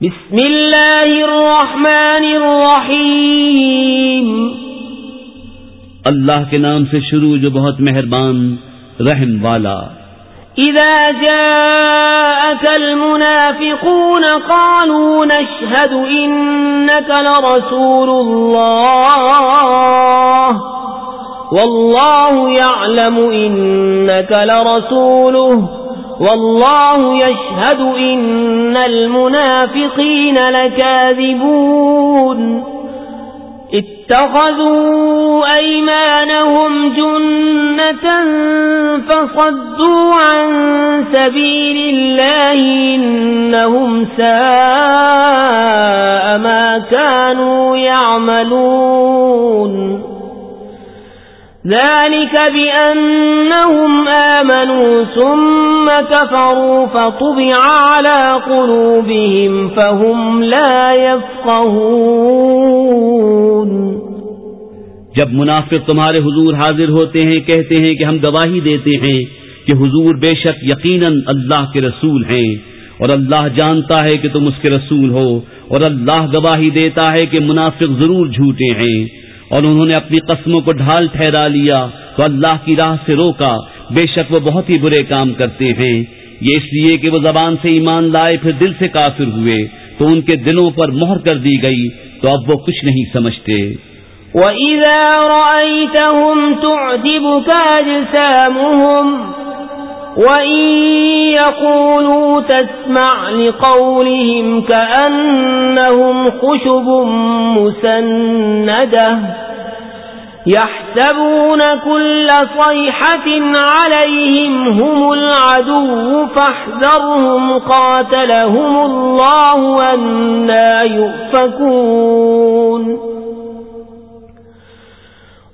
بسم اللہ الرحمن الرحیم۔ اللہ کے نام سے شروع جو بہت مہربان رحم والا۔ اذا جاءك المنافقون قالوا نشهد انك لرسول الله والله يعلم انك لرسوله۔ والله يشهد إن المنافقين لكاذبون. اتخذوا أيمانهم جنة فصدوا عن سبيل الله إنهم ساء ما كانوا يعملون. ذلك بأنهم آمنوا ثم كفروا فطبع على قلوبهم فهم لا يفقهون. جب منافق تمہارے حضور حاضر ہوتے ہیں، کہتے ہیں کہ ہم گواہی دیتے ہیں کہ حضور بے شک یقیناً اللہ کے رسول ہیں اور اللہ جانتا ہے کہ تم اس کے رسول ہو اور اللہ گواہی دیتا ہے کہ منافق ضرور جھوٹے ہیں۔ اور انہوں نے اپنی قسموں کو ڈھال ٹھہرا لیا تو اللہ کی راہ سے روکا۔ بے شک وہ بہت ہی برے کام کرتے ہیں۔ یہ اس لیے کہ وہ زبان سے ایمان لائے پھر دل سے کافر ہوئے۔ تو ان کے دلوں پر مہر کر دی گئی۔ تو اب وہ کچھ نہیں سمجھتے۔ وَإِذَا رَأَيْتَهُمْ تُعْجِبُكَ أَجْسَامُهُمْ وَإِن يَقُولُوا تَسْمَعْ لِقَوْلِهِمْ كَأَنَّهُمْ خُشُبٌ مُسَنَّدَةٌ يَحْسَبُونَ كُلَّ صَيْحَةٍ عَلَيْهِمْ هُمُ الْعَدُوُّ فَاحْذَرْهُمْ قَاتَلَهُمُ اللَّهُ أَنَّى يُؤْفَكُونَ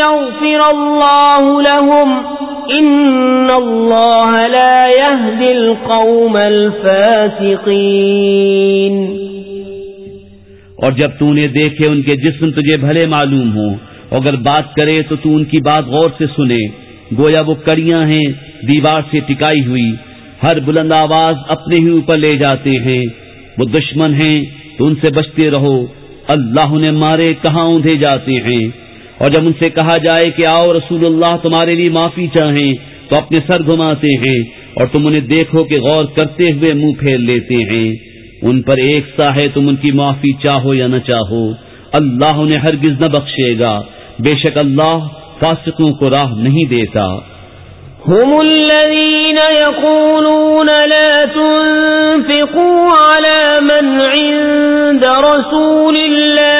يغفر الله لهم ان الله لا يهدي القوم الفاسقين اور جب تو نے دیکھے ان کے جسم تجھے بھلے معلوم ہو اگر بات کرے تو تو ان کی بات غور سے سنے۔ گویا وہ کڑیاں ہیں، دیوار سے ٹکائی ہوئی، ہر بلند آواز اپنے ہی اوپر لے جاتے ہیں۔ وہ دشمن ہیں، تو ان سے بچتے رہو۔ اللہ نے مارے کہاں اندھے جاتے ہیں۔ اور جب ان سے کہا جائے کہ آؤ رسول اللہ تمہارے لیے معافی چاہیں، تو اپنے سر گھماتے ہیں اور تم انہیں دیکھو کہ غور کرتے ہوئے منہ پھیر لیتے ہیں۔ ان پر ایک سا ہے تم ان کی معافی چاہو یا نہ چاہو۔ اللہ انہیں ہرگز نہ بخشے گا۔ بے شک اللہ فاسقوں کو راہ نہیں دیتا۔ هم الذين يقولون لا تنفقوا على من عند رسول الله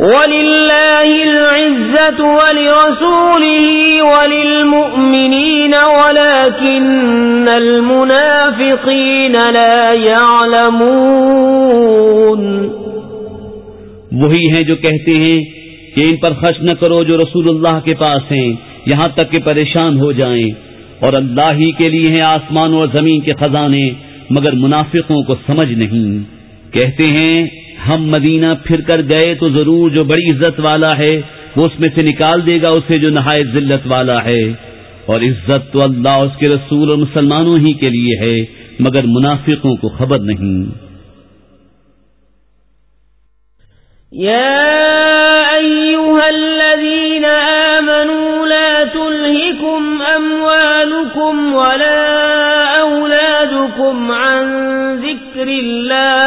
ولله العزة ولرسوله وللمؤمنين ولكن المنافقين لا يعلمون وہی ہیں جو کہتے ہیں کہ ان پر خرچ نہ کرو جو رسول اللہ کے پاس ہیں، یہاں تک کہ پریشان ہو جائیں۔ اور اللہ ہی کے لیے ہیں آسمان اور زمین کے خزانے، مگر منافقوں کو سمجھ نہیں۔ کہتے ہیں ہم مدینہ پھر کر گئے تو ضرور جو بڑی عزت والا ہے وہ اس میں سے نکال دے گا اسے جو نہایت ذلت والا ہے۔ اور عزت تو اللہ اس کے رسول اور مسلمانوں ہی کے لیے ہے، مگر منافقوں کو خبر نہیں۔ أيها الذين آمنوا لا تلهكم أموالكم ولا أولادكم عن ذكر الله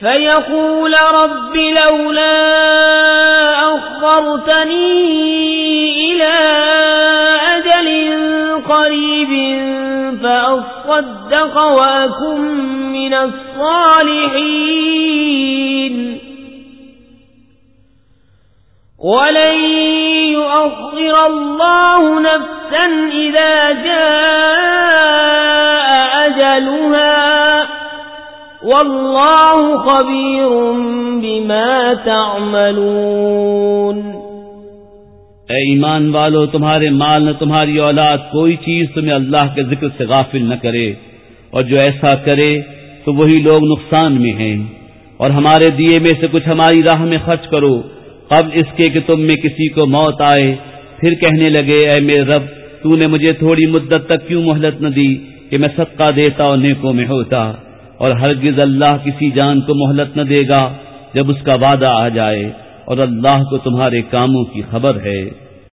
فيقول رب لولا أخضرتني إلى أجل قريب فأصدق وأكن من الصالحين ولن يؤخر الله نفسا إذا جاء أجلها واللہ خبیر بما تعملون۔ اے ایمان والو، تمہارے مال نہ تمہاری اولاد کوئی چیز تمہیں اللہ کے ذکر سے غافل نہ کرے، اور جو ایسا کرے تو وہی لوگ نقصان میں ہیں۔ اور ہمارے دیے میں سے کچھ ہماری راہ میں خرچ کرو، قبل اس کے کہ تم میں کسی کو موت آئے۔ پھر کہنے لگے، اے میرے رب، تو نے مجھے تھوڑی مدت تک کیوں مہلت نہ دی کہ میں صدقہ دیتا اور نیکوں میں ہوتا؟ اور ہرگز اللہ کسی جان کو مہلت نہ دے گا جب اس کا وعدہ آ جائے اور اللہ کو تمہارے کاموں کی خبر ہے۔